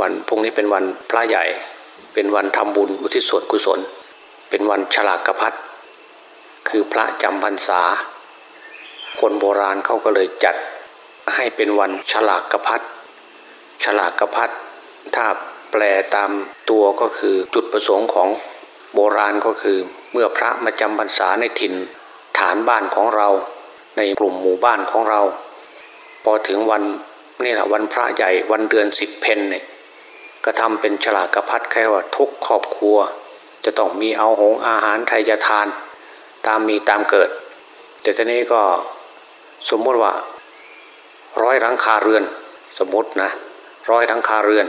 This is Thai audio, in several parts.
วันพรุ่งนี้เป็นวันพระใหญ่ เป็นวันทำบุญอุทิศส่วนกุศล เป็นวันฉลากกระพัดคือพระจำพรรษา คนโบราณเขาก็เลยจัดให้เป็นวันฉลากกระพัดฉลากกระพัดถ้าแปลตามตัวก็คือจุดประสงค์ของโบราณก็คือเมื่อพระมาจำพรรษาในถิ่นฐานบ้านของเราในกลุ่มหมู่บ้านของเรา พอถึงวันนี่แหละวันพระใหญ่วันเดือนสิบเพนเนี่ย ก็ทำเป็นฉลากกระพัดแค่ว่าทุกครอบครัว จะต้องมีเอาหงอาหารไทยทาน ตามมีตามเกิด แต่ทีนี้ก็สมมติว่า ร้อยหลังคาเรือน สมมตินะร้อยหลังคาเรือน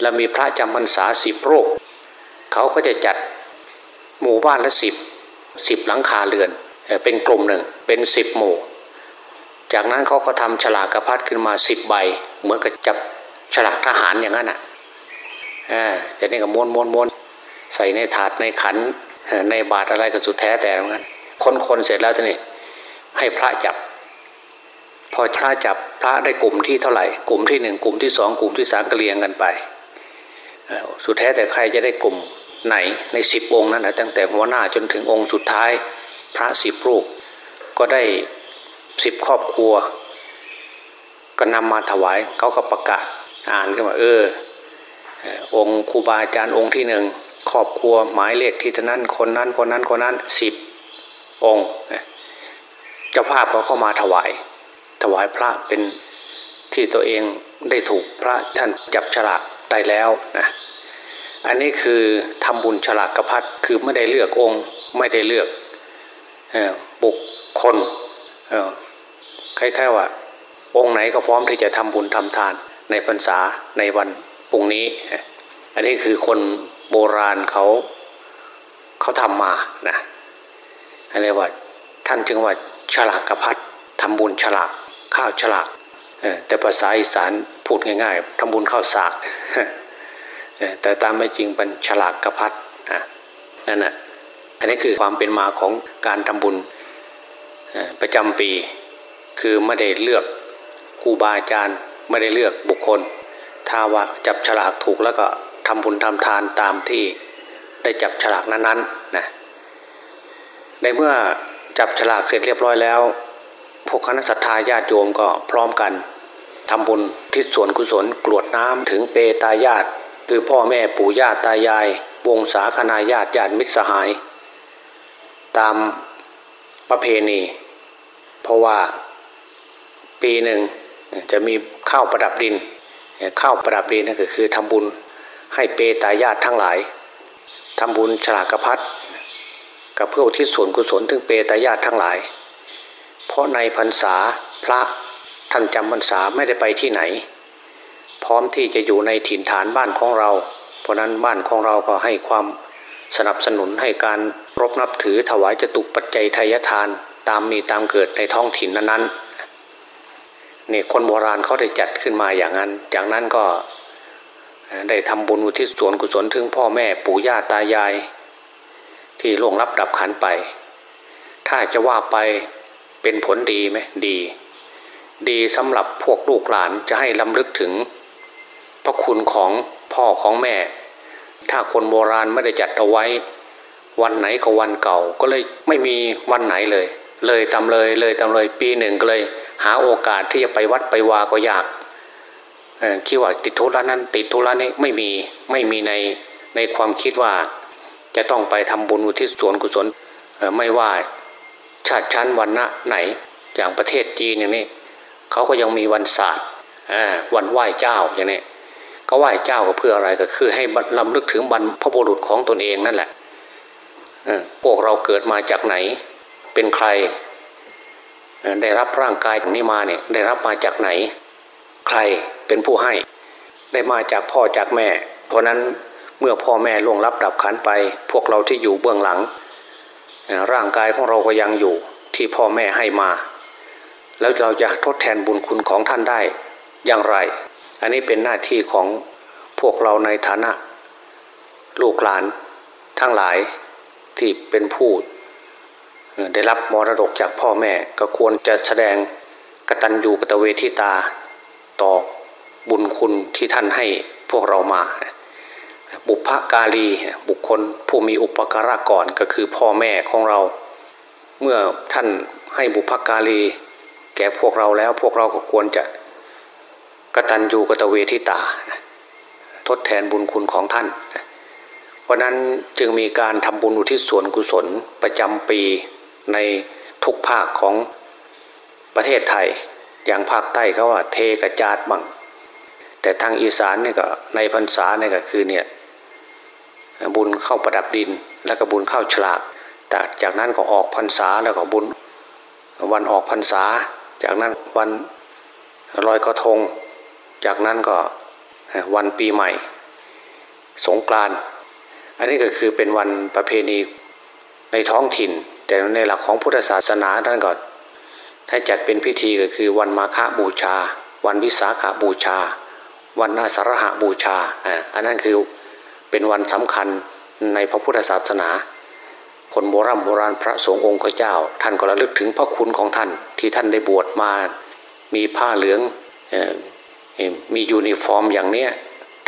แล้วมีพระจำพรรษาสิบโรคเขาก็จะจัดหมู่บ้านละสิบสิบหลังคาเรือน เป็นกลุ่มหนึ่งเป็นสิบหมู่ จากนั้นเขาก็ทำฉลากกระพัดขึ้นมาสิบใบ เหมือนกับจับฉลากทหารอย่างนั้นอะ จะนี่ก็ม้วนม้วนม้วนใส่ในถาดในขันในบาตรอะไรก็สุดแท้แต่เหมือนกันคนคนเสร็จแล้วทีนี้ให้พระจับ พอพระจับพระได้กลุ่มที่เท่าไหร่ กลุ่มที่หนึ่งกลุ่มที่สองกลุ่มที่สามก็เรียงกันไปสุดแท้แต่ใครจะได้กลุ่มไหนในสิบองค์นั้นนะตั้งแต่หัวหน้าจนถึงองค์สุดท้าย พระสิบรูป ก็ได้สิบครอบครัว ก็นำมาถวายเขาก็ประกาศอ่านขึ้นมาเออ องค์ครูบาอาจารย์องค์ที่หนึ่งครอบครัวหมายเลขที่ท่านั้นคนนั้นคนนั้นคนนั้นสิบองค์เจ้าภาพก็เข้ามาถวาย ถวายพระเป็นที่ตัวเองได้ถูกพระท่านจับฉลากได้แล้วนะอันนี้คือทำบุญฉลากกระพัดคือไม่ได้เลือกองค์ไม่ได้เลือกบุคคลคล้ายๆว่า องค์ไหนก็พร้อมที่จะทำบุญทำทานในพรรษาในวัน พรุ่งนี้ อันนี้คือคนโบราณเขาเขาทำมานะอันนี้ว่าท่านจึงว่าฉลากกระพัดทำบุญฉลากข้าวฉลากแต่ภาษาอีสานพูดง่ายๆทำบุญข้าวสากแต่ตามไม่จริงเป็นฉลากกระพัดนั่นแหะอันนี้คือความเป็นมาของการทำบุญประจำปี คือไม่ได้เลือกครูบาอาจารย์ไม่ได้เลือกบุคคล ถ้าว่าจับฉลากถูกแล้วก็ทำบุญทำทานตามที่ได้จับฉลากนั้นๆนะในเมื่อจับฉลากเสร็จเรียบร้อยแล้ว พวกคณะสัตยาญาติโยมก็พร้อมกันทำบุญทิศส่วนกุศลกรวดน้ำถึงเปตายาตคือพ่อแม่ปู่ย่าตายาย วงศาคณาญาติญาติมิตรสหาย ตามประเพณี เพราะว่าปีหนึ่งจะมีข้าวประดับดิน ข้าวประดับดินนั่นก็คือทำบุญให้เปตายาตทั้งหลายทำบุญฉลากพัดกับเพื่อที่ส่วนกุศลถึงเปตายาตทั้งหลาย เพราะในพรรษาพระท่านจำพรรษาไม่ได้ไปที่ไหน พร้อมที่จะอยู่ในถิ่นฐานบ้านของเรา เพราะนั้นบ้านของเราก็ให้ความสนับสนุนให้การรบนับถือถวายจตุปัจจัยทายทานตามมีตามเกิดในท้องถิ่นนั้นๆ นี่คนโบราณเขาได้จัดขึ้นมาอย่างนั้น จากนั้นก็ได้ทำบุญอุทิศส่วนกุศลถึงพ่อแม่ปู่ย่าตายาย ที่ล่วงรับดับขันไป ถ้าจะว่าไปเป็นผลดีไหมดี ดีสำหรับพวกลูกหลานจะให้ลำลึกถึง พระคุณของพ่อของแม่ ถ้าคนโบราณไม่ได้จัดเอาไว้ วันไหนก็วันเก่าก็เลยไม่มีวันไหนเลย เลยตำเลยเลยตำเลยปีหนึ่งก็เลย หาโอกาสที่จะไปวัดไปวาก็ยากคิดว่าติดทุระนั้นติดทุระนี้ไม่มีไม่มีในในความคิดว่าจะต้องไปทำบุญอุทิศส่วนกุศลไม่ว่าชาติชั้นวันณะไหนอย่างประเทศจีนอย่างนี้เขาก็ยังมีวันศาสตร์วันไหว้เจ้าอย่างนี้ก็ไหว้เจ้าก็เพื่ออะไรก็คือ ให้ลำลึกถึงบรรพบุรุษของตนเองนั่นแหละพวกเราเกิดมาจากไหน เป็นใคร ได้รับร่างกายตรงนี้มาเนี่ยได้รับมาจากไหน ใครเป็นผู้ให้ ได้มาจากพ่อจากแม่ เพราะนั้นเมื่อพ่อแม่ล่วงรับดับขันไป พวกเราที่อยู่เบื้องหลัง ร่างกายของเราก็ยังอยู่ที่พ่อแม่ให้มา แล้วเราจะทดแทนบุญคุณของท่านได้อย่างไร อันนี้เป็นหน้าที่ของพวกเราในฐานะ ลูกหลานทั้งหลายที่เป็นผู้ ได้รับมรดกจากพ่อแม่ ก็ควรจะแสดงกตัญญูกตเวทิตา ต่อบุญคุณที่ท่านให้พวกเรามา บุพการีบุคคลผู้มีอุปการะก่อนก็คือพ่อแม่ของเรา เมื่อท่านให้บุพการี แก่พวกเราแล้วพวกเราก็ควรจะกตัญญูกตเวทิตา ทดแทนบุญคุณของท่าน เพราะนั้นจึงมีการทำบุญอุทิศส่วนกุศลประจำปี ในทุกภาคของประเทศไทย อย่างภาคใต้เขาว่าเทกระจาดบังแต่ทางอีสานเนี่ยก็ในพรรษาเนี่ยก็คือเนี่ยบุญเข้าประดับดินแล้วก็บุญเข้าฉลากแต่จากนั้นก็ออกพรรษาแล้วก็บุญ วันออกพรรษา จากนั้นวันลอยกระทง จากนั้นก็วันปีใหม่ สงกรานต์อันนี้ก็คือเป็นวันประเพณีในท้องถิ่น แต่ในหลักของพุทธศาสนาท่านก็ให้จัดเป็นพิธีก็คือวันมาฆบูชา วันวิสาขาบูชา วันอาสาฬหบูชาอันนั้นคือเป็นวันสำคัญในพระพุทธศาสนา คนโบราณโบราณพระสงฆ์องค์เจ้า ท่านก็ระลึกถึงพระคุณของท่าน ที่ท่านได้บวชมา มีผ้าเหลืองมียูนิฟอร์มอย่างเนี้ย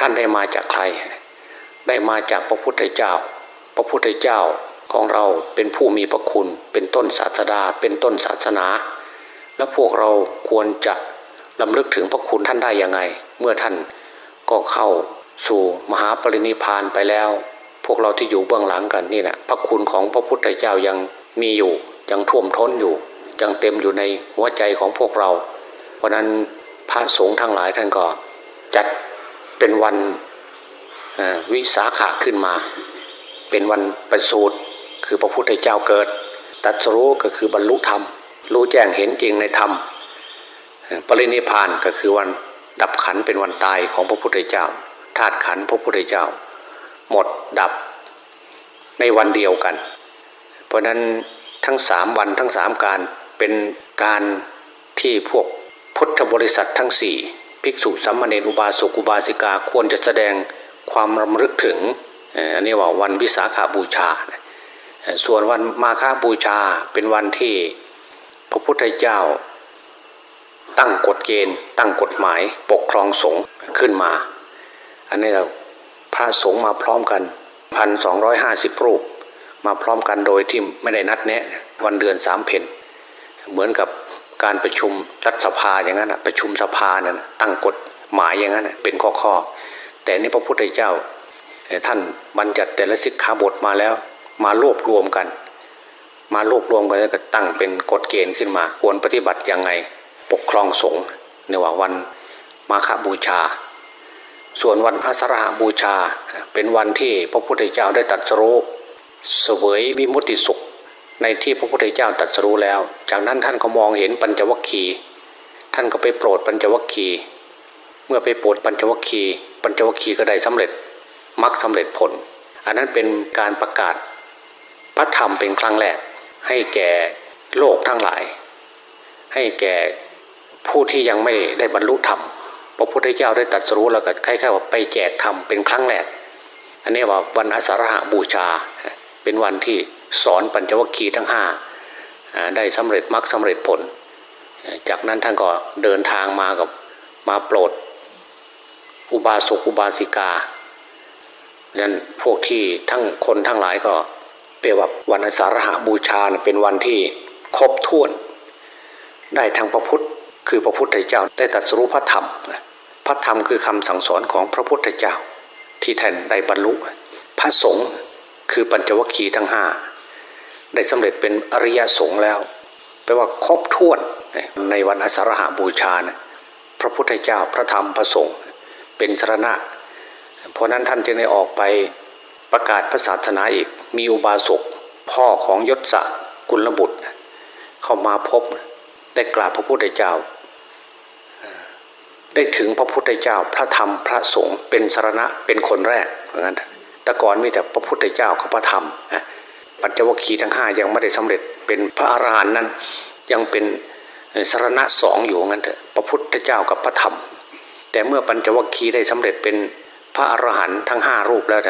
ท่านได้มาจากใคร ได้มาจากพระพุทธเจ้า พระพุทธเจ้า ของเราเป็นผู้มีพระคุณ เป็นต้นศาสดา เป็นต้นศาสนา แล้วพวกเราควรจะรำลึกถึงพระคุณท่านได้ยังไง เมื่อท่านก็เข้าสู่มหาปรินิพพานไปแล้ว พวกเราที่อยู่เบื้องหลังกันนี่แหละพระคุณของพระพุทธเจ้ายังมีอยู่ยังท่วมท้นอยู่ ยังเต็มอยู่ในหัวใจของพวกเรา เพราะนั้นพระสงฆ์ทั้งหลายท่านก็จัดเป็นวันวิสาขะขึ้นมา เป็นวันประสูติ คือพระพุทธเจ้าเกิดตัดรู้ก็คือบรรลุธรรม รู้แจ้งเห็นจริงในธรรมปรินิพานก็คือวันดับขันเป็นวันตายของพระพุทธเจ้าธาตุขันพระพุทธเจ้า หมดดับในวันเดียวกัน เพราะนั้นทั้งสามวันทั้งสามการเป็นการที่พวกพุทธบริษัททั้งสี่ภิกษุสัมมาเนอุบาสกอุบาสิกาควรจะแสดงความรำลึกถึงอันนี้ว่าวันวิสาขาบูชา ส่วนวันมาฆบูชาเป็นวันที่พระพุทธเจ้า ตั้งกฎเกณฑ์ ตั้งกฎหมายปกครองสงฆ์ขึ้นมา อันนี้เราพระสงฆ์มาพร้อมกันพันสองร้อยห้าสิบรูป มาพร้อมกันโดยที่ไม่ได้นัดแนะวันเดือนสามเพนเหมือนกับการประชุมรัฐสภาอย่างนั้นประชุมสภาเนี่ยตั้งกฎหมายอย่างนั้นเป็นข้อข้อแต่นี่พระพุทธเจ้าท่านบัญญัติแต่ละสิกขาบทมาแล้ว มารวบรวมกัน มารวบรวมกันแล้วก็ตั้งเป็นกฎเกณฑ์ขึ้นมา ควรปฏิบัติยังไงปกครองสงฆ์ในว่าวันมาฆบูชา ส่วนวันอาสาฬหบูชา เป็นวันที่พระพุทธเจ้าได้ตรัสรู้เสวยวิมุตติสุข ในที่พระพุทธเจ้าตรัสรู้แล้ว จากนั้นท่านก็มองเห็นปัญจวัคคีย์ท่านก็ไปโปรดปัญจวัคคีย์เมื่อไปโปรดปัญจวัคคีย์ปัญจวัคคีย์ก็ได้สำเร็จมรรคสาเร็จผล อันนั้นเป็นการประกาศ พระธรรมเป็นครั้งแรก ให้แก่โลกทั้งหลาย ให้แก่ผู้ที่ยังไม่ได้บรรลุธรรมพระพุทธเจ้าได้ตรัสรู้แล้วก็คล้ายๆว่าไปแจกธรรมเป็นครั้งแรก อันนี้ว่าวันอาสาฬหบูชา เป็นวันที่สอนปัญจวัคคีย์ทั้งห้าได้สำเร็จมรรคสาเร็จผล จากนั้นท่านก็เดินทางมากับมาโปรด อุบาสกอุบาสิกานั้นพวกที่ทั้งคนทั้งหลายก็ เปรียบว่าวันอาสาฬหบูชาเป็นวันที่ครบถ้วน ได้ทั้งพระพุทธคือพระพุทธเจ้าได้ตรัสรู้พระธรรม พระธรรมคือคำสั่งสอนของพระพุทธเจ้า ที่ท่านได้บรรลุ พระสงฆ์คือปัญจวัคคีย์ทั้งห้าได้สำเร็จเป็นอริยสงฆ์แล้วแปลว่าครบถ้วนในวันอสาฬหาบูชานะพระพุทธเจ้าพระธรรมพระสงฆ์เป็นสรณะ เพราะนั้นท่านจึงได้ออกไป ประกาศพระศาสนาอีก มีอุบาสกพ่อของยศกุลบุตร เข้ามาพบได้กราบพระพุทธเจ้า ได้ถึงพระพุทธเจ้าพระธรรมพระสงฆ์เป็นสารณะเป็นคนแรกเหมือนกันแต่ก่อนมีแต่พระพุทธเจ้ากับพระธรรมปัญจวัคคีย์ทั้งห้ายังไม่ได้สำเร็จเป็นพระอรหันต์นั้น ยังเป็นสารณะสองอยู่งั้นเถอะพระพุทธเจ้ากับพระธรรม แต่เมื่อปัญจวัคคีย์ได้สำเร็จเป็นพระอรหันต์ทั้งห้ารูปแล้ว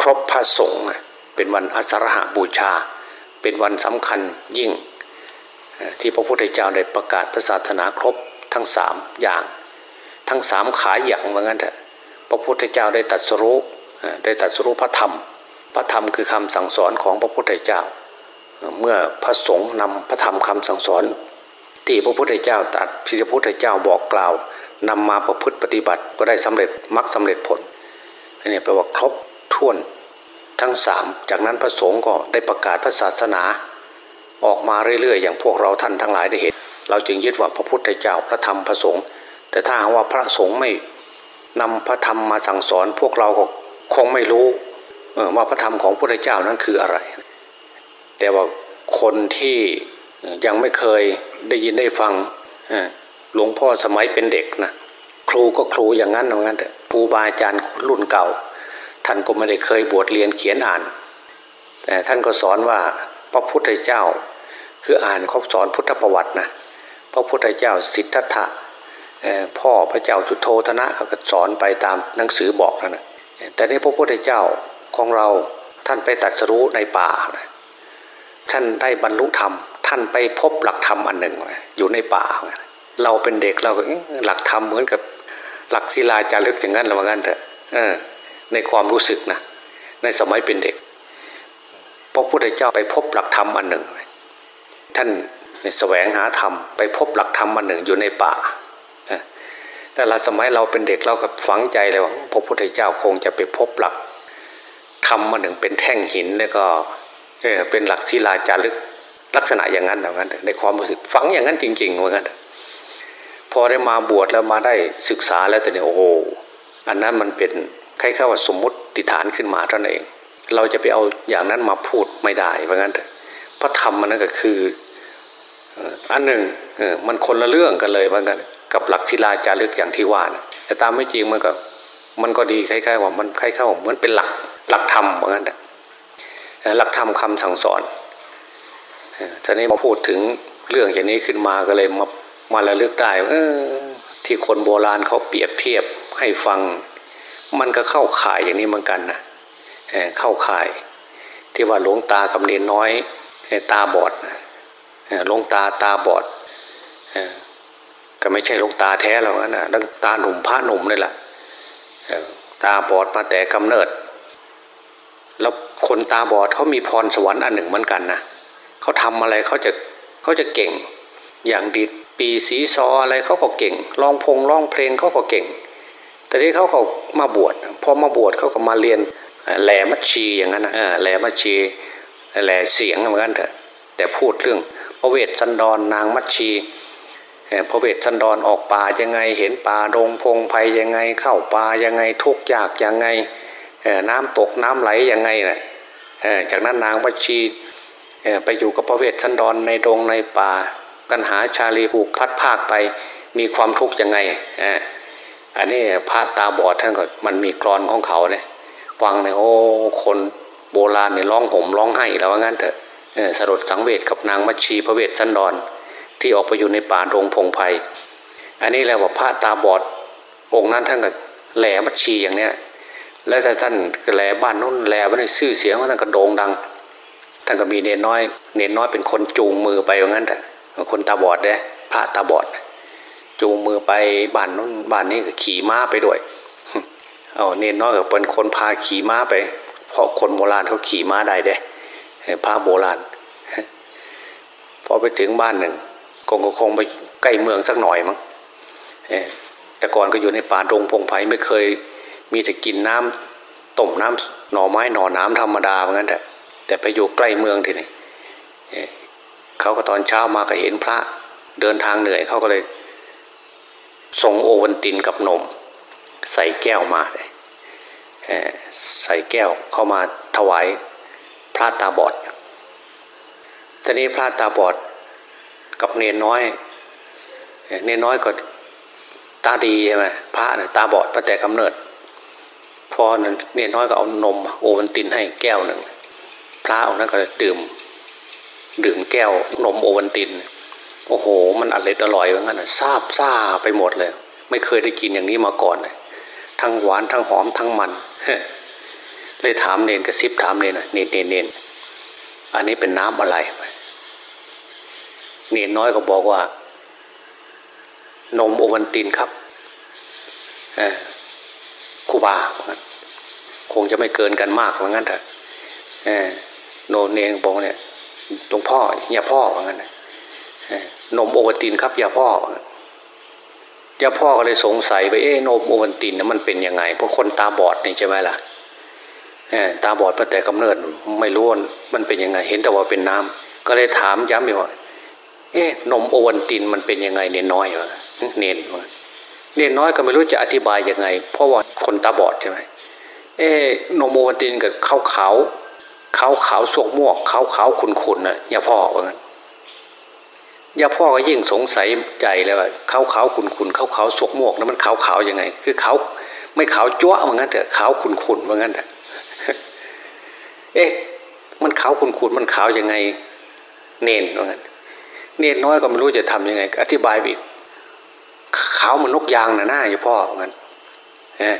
ครบพระสงฆ์เป็นวันอัสรหบูชา เป็นวันสำคัญยิ่ง ที่พระพุทธเจ้าได้ประกาศพระศาสนาครบทั้งสามอย่าง ทั้งสามขาอย่างเหมือนกันเถอะพระพุทธเจ้าได้ตรัสรู้ได้ตรัสรู้พระธรรม พระธรรมคือคำสั่งสอนของพระพุทธเจ้า เมื่อพระสงฆ์นำพระธรรมคำสั่งสอน ที่พระพุทธเจ้าตรัสที่พระพุทธเจ้าบอกกล่าวนำมาประพฤติปฏิบัติก็ได้สำเร็จมรรคสาเร็จผลอันนี้แปลว่าครบ ถ้วนทั้งสามจากนั้นพระสงฆ์ก็ได้ประกาศพระศาสนา ออกมาเรื่อยๆ อย่างพวกเราท่านทั้งหลายได้เห็น เราจึงยึดว่าพระพุทธเจ้าพระธรรมพระสงฆ์แต่ถ้าหากว่าพระสงฆ์ไม่นำพระธรรมมาสั่งสอน พวกเราก็คงไม่รู้ว่าพระธรรมของพระพุทธเจ้านั้นคืออะไร แต่ว่าคนที่ยังไม่เคยได้ยินได้ฟังหลวงพ่อสมัยเป็นเด็กนะครูก็ครูอย่างนั้นอย่างนั้นแต่ครูบาอาจารย์รุ่นเก่า ท่านก็ไม่ได้เคยบวชเรียนเขียนอ่าน แต่ท่านก็สอนว่าพระพุทธเจ้า คืออ่านเขาสอนพุทธประวัตินะพระพุทธเจ้าสิทธัตถะพ่อพระเจ้าจุโธธนะเขาก็สอนไปตามหนังสือบอกนะแต่ในพระพุทธเจ้าของเราท่านไปตัดสรู้ในป่านะท่านได้บรรลุธรรม ท่านไปพบหลักธรรมอันหนึ่ง อยู่ในป่า เราเป็นเด็กเราก็หลักธรรมเหมือนกับหลักศิลาจารึกอย่างนั้นหรือว่างั้นเถอะ ในความรู้สึกนะในสมัยเป็นเด็กพระพุทธเจ้าไปพบหลักธรรมอันหนึ่ง ท่านแสวงหาธรรมไปพบหลักธรรมอันหนึ่งอยู่ในป่าแต่ละสมัยเราเป็นเด็กเราก็ฝังใจเลยว่าพระพุทธเจ้าคงจะไปพบหลักธรรมมาหนึ่งเป็นแท่งหินแล้วก็เออเป็นหลักศิลาจารึกลักษณะอย่างนั้นอย่างนั้นในความรู้สึกฝังอย่างนั้นจริงๆเหมือนกันพอได้มาบวชแล้วมาได้ศึกษาแล้วแต่เนี่ยโอ้โหอันนั้นมันเป็น คล้ายๆว่าสมมุติฐานขึ้นมาเท่านั้นเอง เราจะไปเอาอย่างนั้นมาพูดไม่ได้เพราะงั้นพระธรรมมันนั่นก็คืออันหนึ่งมันคนละเรื่องกันเลยเหมือนกันกับหลักศิลาจารึกอย่างที่ว่านะแต่ตามไม่จริงมันก็มันก็ดีคล้ายๆว่ามันคล้ายๆว่าเหมือนเป็นหลักหลักธรรมเหมือนกันหลักธรรมคาสั่งสอนทีนี้มาพูดถึงเรื่องอย่างนี้ขึ้นมาก็เลยมามาระลึกได้เออที่คนโบราณเขาเปรียบเทียบให้ฟัง มันก็เข้าข่ายอย่างนี้เหมือนกันนะเข้าข่าย ที่ว่าหลวงตากับเนนน้อยตาบอดหลวงตาตาบอดก็ไม่ใช่หลวงตาแท้หรอกนะดังตาหนุ่มพระหนุ่มนี่แหละตาบอดมาแต่กำเนิด แล้วคนตาบอดเขามีพรสวรรค์อันหนึ่งเหมือนกันนะเขาทำอะไรเขาจะเขาจะเก่ง อย่างดีปีสีซออะไรเขาก็เก่งร้องพงร้องเพลงเขาก็เก่ง แต่ที่เขาเขามาบวชพอมาบวชเขาก็มาเรียนแหลมัชชีอย่างนั้นนะแหลมัชชีแหลเสียงเหมือนกันเถอะแต่พูดเรื่องพระเวทสันดรนนางมัชชีพระเวทสันดรออกป่ายังไง เห็นป่ารงพงไพ่ยังไง เข้าป่ายังไงทุกยากยังไงน้ำตกน้ำไหลยังไงนะ่ะจากนั้นนางมัชชีไปอยู่กับพระเวทสันดรในดงในป่า กันหาชาลีผูกพัดภาคไปมีความทุกข์ยังไง อันนี้พระตาบอดท่านก็มันมีกรอนของเขาเนี่ยฟังเนี่ยโอ้คนโบราณเนี่ยร้องห่มร้องไห้แล้วว่างั้นเถอะสลดสังเวชกับนางมัชชีพระเวทสันดรที่ออกไปอยู่ในป่าโรงพงไพ่อันนี้แหละว่าพระตาบอดองค์นั้นท่านก็แหลมัชชีอย่างเนี้ยแล้วแต่ท่านแหลบ้านนู้นแหลบ้านนี้ชื่อเสียงของท่านก็โด่งดังท่านก็มีเนนน้อย เนนน้อยเป็นคนจูงมือไปอย่างนั้นแต่คนตาบอดเนี่ยพระตาบอด จูงมือไปบ้านนู้นบ้านนี้ก็ขี่ม้าไปด้วยเอาเนนน้อยก็เป็นคนพาขี่ม้าไป เพราะคนโบราณเขาขี่ม้าได้เด้พระโบราณพอไปถึงบ้านหนึ่งคงก็คงไปใกล้เมืองสักหน่อยมั้งแต่ก่อนก็อยู่ในป่าดงพงไผ่ไม่เคย มีแต่กินน้ำต้มน้ำหน่อไม้หน่อน้ำธรรมดาเหมือนกันแต่แต่ไปอยู่ใกล้เมืองทีนี้เขาก็ตอนเช้ามาก็เห็นพระเดินทางเหนื่อยเขาก็เลย ส่งโอวันตินกับนม ใส่แก้วมาเลยใส่แก้วเข้ามาถวายพระตาบอดทีนี้พระตาบอดกับเนนน้อย เนนน้อยก็ตาดีใช่ไหมพระเนี่ยตาบอดตั้งแต่กำเนิด พอเนนน้อยก็เอานม โอวันตินให้แก้วหนึ่ง พระองค์นั้นก็ดื่ม ดื่มแก้วนมโอวันติน โอ้โห มันอร่อยอร่อยเหมือนกันซาบซาไปหมดเลย ไม่เคยได้กินอย่างนี้มาก่อนเลยทั้งหวานทั้งหอมทั้งมันเลยถามเนนกระซิบถามเนนเนนเนนเนนอันนี้เป็นน้ำอะไร เนนน้อยก็บอกว่า นมโอวันตินครับคูบาคงจะไม่เกินกันมากเหมือนกันเถอะโนเนงบอกเนี่ยหลวงพ่ออย่าพ่อเหมือนกันน นมโอวัลตินครับยาพ่อยาพ่อก็เลยสงสัยไปเอ๊นมโอวัลตินนะมันเป็นยังไงเพราะคนตาบอดนี่ใช่ไหมล่ะตาบอดมาแต่กำเนิดไม่รู้มันเป็นยังไง เห็นแต่ว่าเป็นน้ำก็เลยถามย้ำอีกว่าเอ๊นมโอวันตินมันเป็นยังไงเนนน้อยวะเนนเนนน้อยก็ไม่รู้จะอธิบายยังไง เพราะว่าคนตาบอดใช่ไหมเอ๊นมโอวันตินกับขาวขาวขาวขาวสวกม่วกขาวขาวขุนขุนน่ะอย่าพ่อว่างั้น ย่าพ่อก็ยิ่งสงสัยใจเลยว่าขาวขาวขุนขุนขาวขาวสวกมวกนั้นมันขาวขาวยังไง คือขาวไม่ขาวจ้วะว่างั้นเถอะขาวขุนขุนว่างั้นเถอะเอ๊ะมันขาวขุนขุนมันขาวยังไง เนนว่างั้นเนนน้อยก็ไม่รู้จะทํำยังไง อธิบายอีกขาวมันนกยางนะหน้าอย่าพ่อว่างั้นเออ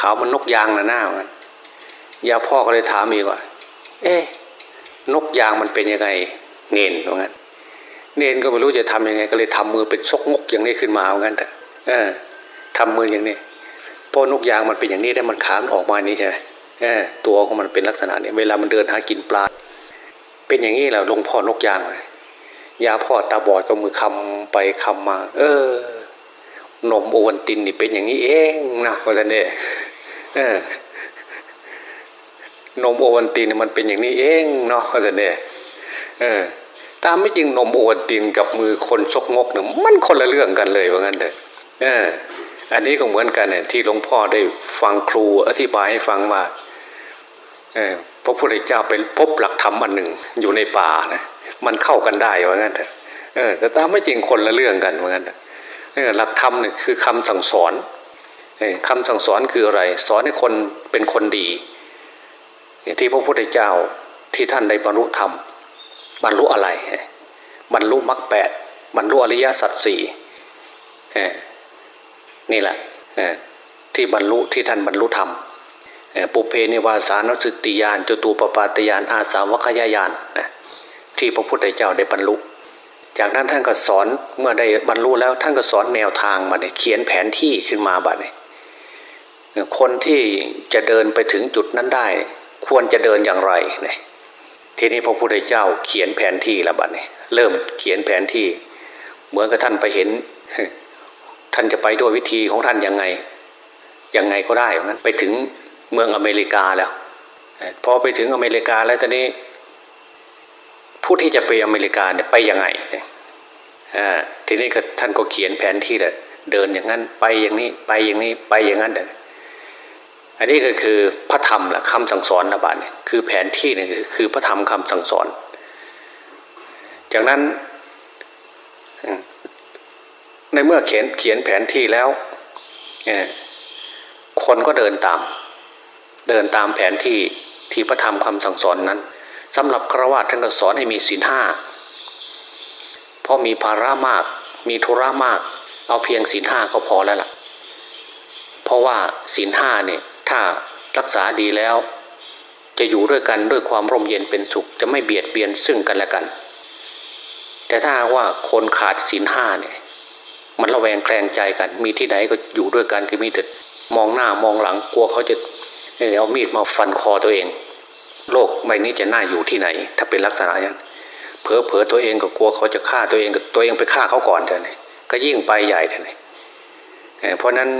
ขาวมันนกยางนะหน้าว่างั้นยาพ่อก็เลยถามอีกว่า เอ๊ะนกยางมันเป็นยังไง เนนว่างั้น เนนก็ไม่รู้จะทํำยังไง ก็เลยทำมือเป็นซกงกอย่างนี้ขึ้นมาว่างั้นแต่เออทำมืออย่างนี้พอนกยางมันเป็นอย่างนี้ได้มันขามออกมานี้ใช่ไหมตัวของมันเป็นลักษณะนี้เวลามันเดินหากินปลา เป็นอย่างนี้แหละลงพ่อนกยางเลยยาพ่อตาบอดก็มือคำไปคำมา เออ นมโอวันตินนี่เป็นอย่างนี้เองนะว่าจะเนี่ยเออนมโอวันตินมันเป็นอย่างนี้เองเนาะว่าจะเนี่ยเออ ตามไม่จริงนมโอวันตินกับมือคนชกงกเนี่ยมันคนละเรื่องกันเลยว่างั้นเถอะเอออันนี้ก็เหมือนกันเนี่ยที่หลวงพ่อได้ฟังครูอธิบายให้ฟังว่าพระพุทธเจ้าเป็นพบหลักธรรมอันหนึ่งอยู่ในป่านะมันเข้ากันได้ว่างั้นเถอะเออแต่ตามไม่จริงคนละเรื่องกันว่างั้นเออหลักธรรมเนี่ยคือคำสั่งสอนคำสั่งสอนคืออะไร สอนให้คนเป็นคนดีที่พระพุทธเจ้าที่ท่านได้บรรลุธรรม บรรลุอะไร บรรลุมรรคแปดบรรลุอริยสัจสี่นี่แหละที่บรรลุที่ท่านบรรลุธรรมปุเพนิวาสานสติยานจตูปปาตยานอาสาวคยายานนะที่พระพุทธเจ้าได้บรรลุ จากนั้นท่านก็สอนเมื่อได้บรรลุแล้วท่านก็สอนแนวทางมาเนี่ยเขียนแผนที่ขึ้นมาบัดเนี่ยคนที่จะเดินไปถึงจุดนั้นได้ ควรจะเดินอย่างไรเนี่ย ทีนี้พระพุทธเจ้าเขียนแผนที่ล้วบัดเนี่ยเริ่มเขียนแผนที่ เหมือนกับท่านไปเห็น ท่านจะไปด้วยวิธีของท่านยังไงยังไงก็ได้เพราะงั้นไปถึงเมืองอเมริกาแล้วพอไปถึงอเมริกาแล้วตอนนี้ ผู้ที่จะไปอเมริกาเนี่ยไปยังไงทีนี้ก็ท่านก็เขียนแผนที่เลยเดินอย่างนั้นไปอย่างนี้ไปอย่างนี้ไปอย่างนั้นเด อันนี้ก็คือพระธรรมแหละคำสั่งสอนนะบาทเนี่ยคือแผนที่เนี่ยคือพระธรรมคำสั่งสอน จากนั้น ในเมื่อเขียนเขียนแผนที่แล้วคนก็เดินตาม เดินตามแผนที่ที่พระธรรมคำสั่งสอนนั้นสำหรับครวญท่านก็สอนให้มีศีลห้าเพราะมีภาระมาก มีธุระมาก เอาเพียงศีลห้าก็พอแล้วล่ะ เพราะว่าศีลห้าเนี่ย ถ้ารักษาดีแล้ว จะอยู่ด้วยกันด้วยความร่มเย็นเป็นสุข จะไม่เบียดเบียนซึ่งกันและกัน แต่ถ้าว่าคนขาดศีลห้าเนี่ย มันระแวงแคลงใจกัน มีที่ไหนก็อยู่ด้วยกันคือมีแต่มองหน้ามองหลังกลัวเขาจะเอามีดมาฟันคอตัวเอง โลกใบนี้จะน่าอยู่ที่ไหน ถ้าเป็นลักษณะอย่างนั้นเผลอเผลอตัวเองก็กลัวเขาจะฆ่าตัวเองกับตัวเองไปฆ่าเขาก่อนเถอะนี่ก็ยิ่งไปใหญ่เถอะนี่เพราะนั้น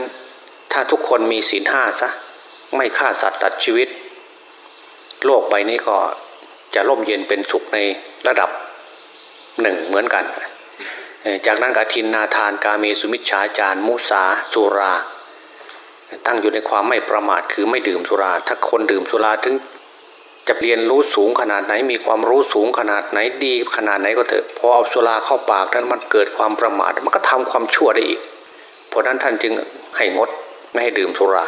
ถ้าทุกคนมีศีลห้าซะ ไม่ฆ่าสัตว์ตัดชีวิต โลกใบนี้ก็จะร่มเย็นเป็นสุขในระดับหนึ่งเหมือนกัน จากนั้นกทินนาทานกาเมสุมิชฌาจารมุสาสุรา ตั้งอยู่ในความไม่ประมาทคือไม่ดื่มสุรา ถ้าคนดื่มสุราถึงจะเรียนรู้สูงขนาดไหนมีความรู้สูงขนาดไหนดีขนาดไหนก็เถอะพอเอาสุราเข้าปากนั้นมันเกิดความประมาทมันก็ทำความชั่วได้อีก เพราะนั้นท่านจึงให้งดไม่ให้ดื่มสุรา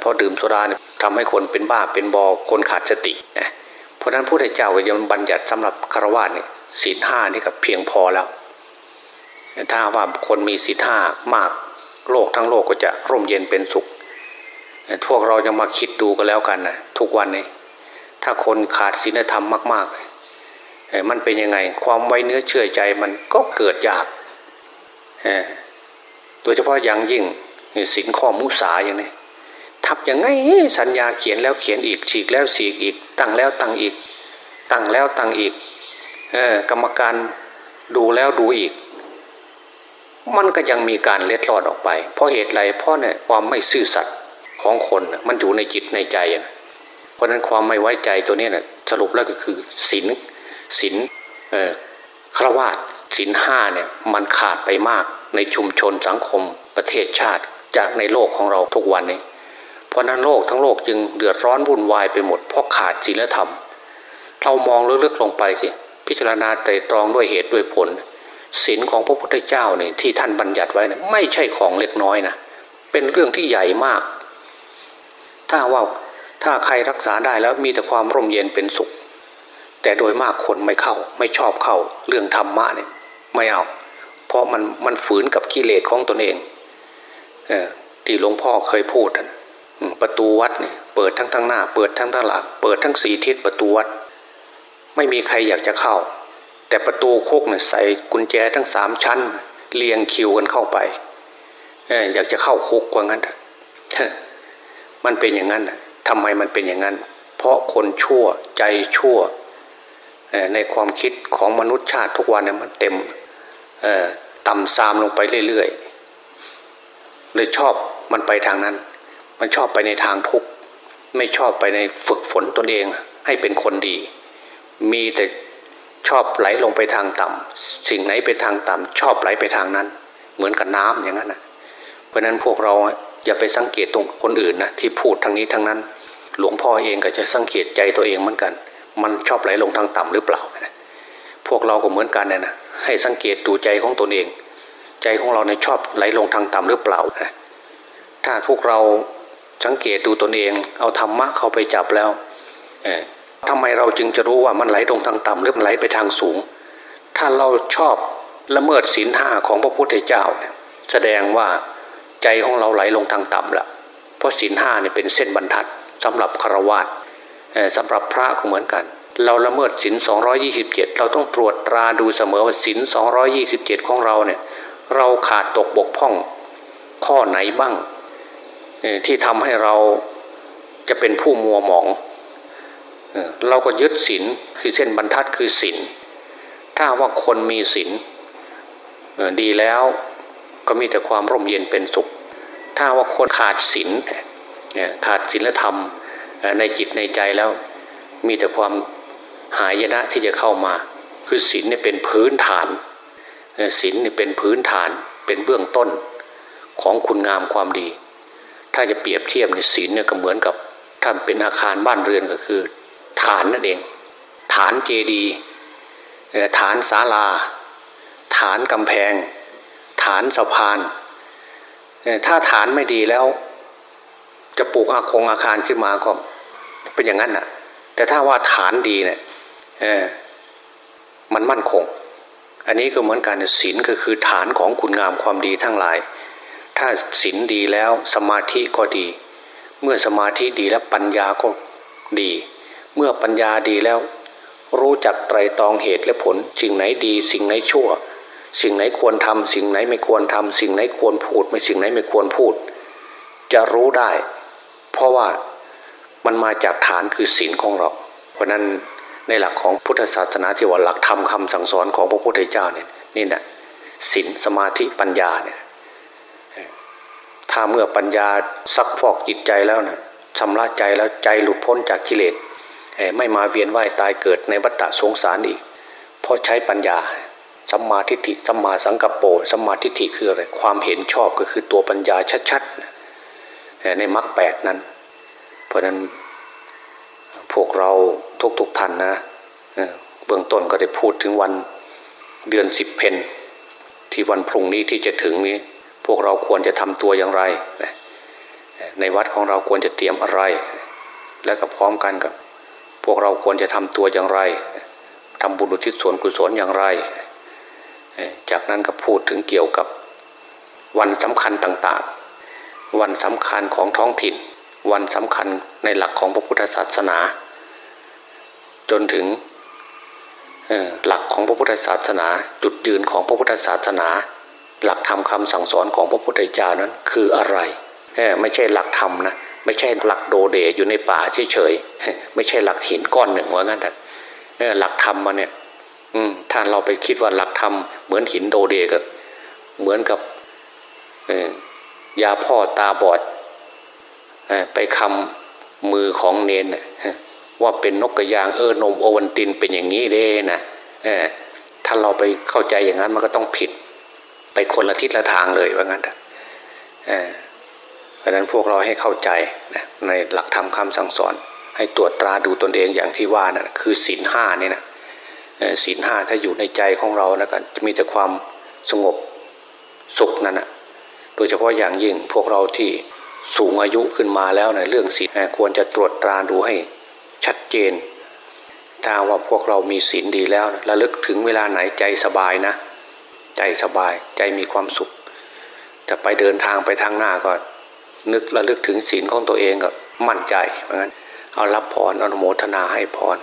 เพราะดื่มสุราเนี่ยทำให้คนเป็นบ้าเป็นบอคนขาดสตินะเพราะนั้นพระเจ้าก็ยังบัญญัติสำหรับคารวะเนี่ยศีลห้านี่ก็เพียงพอแล้ว ถ้าว่าคนมีศีลห้ามากโลกทั้งโลกก็จะร่มเย็นเป็นสุขพวกเราจะมาคิดดูกันแล้วกันนะทุกวันนี้ถ้าคนขาดศีลธรรมมากๆมันเป็นยังไง ความไว้เนื้อเชื่อใจมันก็เกิดยากโดยเฉพาะอย่างยิ่งสินข้อมุสาอย่างนี้ ทับยังไงสัญญาเขียนแล้วเขียนอีกฉีกแล้วฉีกอีก ตั้งแล้วตั้งอีก ตั้งแล้วตั้งอีกเออกรรมการดูแล้วดูอีก มันก็ยังมีการเล็ดลอดออกไป เพราะเหตุไรเพราะเนี่ยความไม่ซื่อสัตย์ของคนมันอยู่ในจิตในใจเพราะฉะนั้นความไม่ไว้ใจตัวเนี้นะสรุปแล้วก็คือศีลศีลเออฆราวาสศีลห้าเนี่ยมันขาดไปมากในชุมชนสังคมประเทศชาติจากในโลกของเราทุกวันนี้ ราะนั้นโลกทั้งโลกจึงเดือดร้อนวุ่นวายไปหมดเพราะขาดศีลธรรม เรามองลึกๆลงไปสิ พิจารณาไตรตรองด้วยเหตุด้วยผลศีลของพระพุทธเจ้าเนี่ยที่ท่านบัญญัติไว้นะไม่ใช่ของเล็กน้อยนะเป็นเรื่องที่ใหญ่มาก ถ้าว่าถ้าใครรักษาได้แล้วมีแต่ความร่มเย็นเป็นสุข แต่โดยมากคนไม่เข้า ไม่ชอบเข้า เรื่องธรรมะเนี่ยไม่เอา เพราะมันมันฝืนกับกิเลสของตนเองเออที่หลวงพ่อเคยพูดนะ ประตูวัดเนี่ยเปิดทั้งทั้งหน้า เปิดทั้งทั้งหลัง เปิดทั้งสี่ทิศประตูวัด ไม่มีใครอยากจะเข้า แต่ประตูคุกเนี่ยใส่กุญแจทั้งสามชั้น เรียงคิวกันเข้าไปอยากจะเข้าคุกกว่างั้นมันเป็นอย่างนั้นนะทำไมมันเป็นอย่างนั้น เพราะคนชั่วใจชั่วในความคิดของมนุษย์ชาติทุกวันเนี่ยมันเต็มต่ำซามลงไปเรื่อยๆเลยชอบมันไปทางนั้น มันชอบไปในทางทุกข์ไม่ชอบไปในฝึกฝนตนเองให้เป็นคนดี มีแต่ชอบไหลลงไปทางต่ำสิ่งไหนเป็นทางต่ำชอบไหลไปทางนั้น เหมือนกับน้ำอย่างนั้นนะเพราะฉะนั้นพวกเราอย่าไปสังเกตตรงคนอื่นนะที่พูดทางนี้ทางนั้น หลวงพ่อเองก็จะสังเกตใจตัวเองเหมือนกัน มันชอบไหลลงทางต่ำหรือเปล่านะพวกเราก็เหมือนกันนะนะให้สังเกตดูใจของตนเอง ใจของเราเนี่ยชอบไหลลงทางต่ำหรือเปล่านะถ้าพวกเรา สังเกตดูตนเอง เอาธรรมะเข้าไปจับแล้วเออทำไมเราจึงจะรู้ว่ามันไหลลงทางต่ำหรือมันไหลไปทางสูง ถ้าเราชอบละเมิดศีลห้าของพระพุทธเจ้าเนี่ยแสดงว่าใจของเราไหลลงทางต่ำละเพราะศีลห้าเนี่ยเป็นเส้นบรรทัดสำหรับคารวะสำหรับพระก็เหมือนกัน เราละเมิดศีลสองยี่สิบเจ็ดเราต้องตรวจตราดูเสมอว่าศีลสองยี่สิบเจ็ดของเราเนี่ยเราขาดตกบกพร่อง ข้อไหนบ้าง ที่ทำให้เราจะเป็นผู้มัวหมอง เราก็ยึดศีลคือเส้นบรรทัดคือศีลถ้าว่าคนมีศีลดีแล้วก็มีแต่ความร่มเย็นเป็นสุข ถ้าว่าคนขาดศีลขาดศีลธรรมในจิตในใจแล้วมีแต่ความหายนะที่จะเข้ามา คือศีลเนี่ยเป็นพื้นฐานศีลเนี่ยเป็นพื้นฐานเป็นเบื้องต้นของคุณงามความดี ถ้าจะเปรียบเทียบในศีลเนี่ยก็เหมือนกับถ้าเป็นอาคารบ้านเรือนก็คือ ฐานนั่นเอง ฐานเจดีย์ฐานศาลา ฐานกำแพง ฐานสะพาน ถ้าฐานไม่ดีแล้ว จะปลูกอาคงอาคารขึ้นมาก็เป็นอย่างนั้นน่ะ แต่ถ้าว่าฐานดีเนี่ยมันมั่นคง อันนี้ก็เหมือนกันศีลก็คือฐานของคุณงามความดีทั้งหลาย ถ้าศีลดีแล้วสมาธิก็ดี เมื่อสมาธิดีแล้วปัญญาก็ดี เมื่อปัญญาดีแล้ว รู้จักไตรตรองเหตุและผล สิ่งไหนดี สิ่งไหนชั่ว สิ่งไหนควรทำสิ่งไหนไม่ควรทำสิ่งไหนควรพูด ไม่สิ่งไหนไม่ควรพูด จะรู้ได้ เพราะว่ามันมาจากฐานคือศีลของเรา เพราะนั้นในหลักของพุทธศาสนาที่ว่าหลักธรรมคาสั่งสอนของพระพุทธเจ้าเนี่ยนี่แหละศีลสมาธิปัญญาเนี่ย ถ้าเมื่อปัญญาซักฟอกจิตใจแล้วนะชำระใจแล้วใจหลุดพ้นจากกิเลสไม่มาเวียนว่ายตายเกิดในวัฏฏะสงสารอีก เพราะใช้ปัญญาสัมมาทิฏฐิสัมมาสังกัปโปสัมมาทิฏฐิคืออะไรความเห็นชอบก็คือตัวปัญญาชัดๆในมรรคแปดนั้น เพราะนั้นพวกเราทุกๆท่านนะเบื้องต้นก็ได้พูดถึงวันเดือนสิบเพนที่วันพรุ่งนี้ที่จะถึงนี้ พวกเราควรจะทำตัวอย่างไร ในวัดของเราควรจะเตรียมอะไร และก็พร้อมกันกับ พวกเราควรจะทำตัวอย่างไรทำบุญอุทิศส่วนกุศลอย่างไร จากนั้นก็พูดถึงเกี่ยวกับวันสำคัญต่างๆ วันสำคัญของท้องถิ่น วันสำคัญในหลักของพระพุทธศาสนา จนถึงหลักของพระพุทธศาสนา จุดยืนของพระพุทธศาสนา หลักธรรมคาสั่งสอนของพระพุทธเจ้านั้นคืออะไรไม่ใช่หลักธรรมนะไม่ใช่หลักโดเดอยู่ในป่าเฉยๆไม่ใช่หลักหินก้อนหนึ่งว่างั้นแต่หลักธรรมมาเนี่ยอืถ้าเราไปคิดว่าหลักธรรมเหมือนหินโดเดกับเหมือนกับยาพ่อตาบอดไปคำมือของเนนว่าเป็นนกกระยางเออนมโอวันตินเป็นอย่างนี้เด้นะถ้าเราไปเข้าใจอย่างนั้นมันก็ต้องผิด ไปคนละทิศละทางเลยว่างั้นเพราะนั้นพวกเราให้เข้าใจนะในหลักธรรมคำสั่งสอน ให้ตรวจตราดูตนเองอย่างที่ว่านะ่ะคือศีลห้านี่นะศีลห้าถ้าอยู่ในใจของเรานะกันจะมีแต่ความสงบสุขนั่นนะโดยเฉพาะอย่างยิ่งพวกเราที่สูงอายุขึ้นมาแล้วในเรื่องศีลควรจะตรวจตราดูให้ชัดเจน ถ้าว่าพวกเรามีศีลดีแล้วนะระลึกถึงเวลาไหนใจสบายนะ ใจสบายใจมีความสุขจะไปเดินทางไปทางหน้าก็นึกระลึกถึงศีลของตัวเองก็มั่นใจเหมือนกันเอารับพรอนุโมทนาให้พร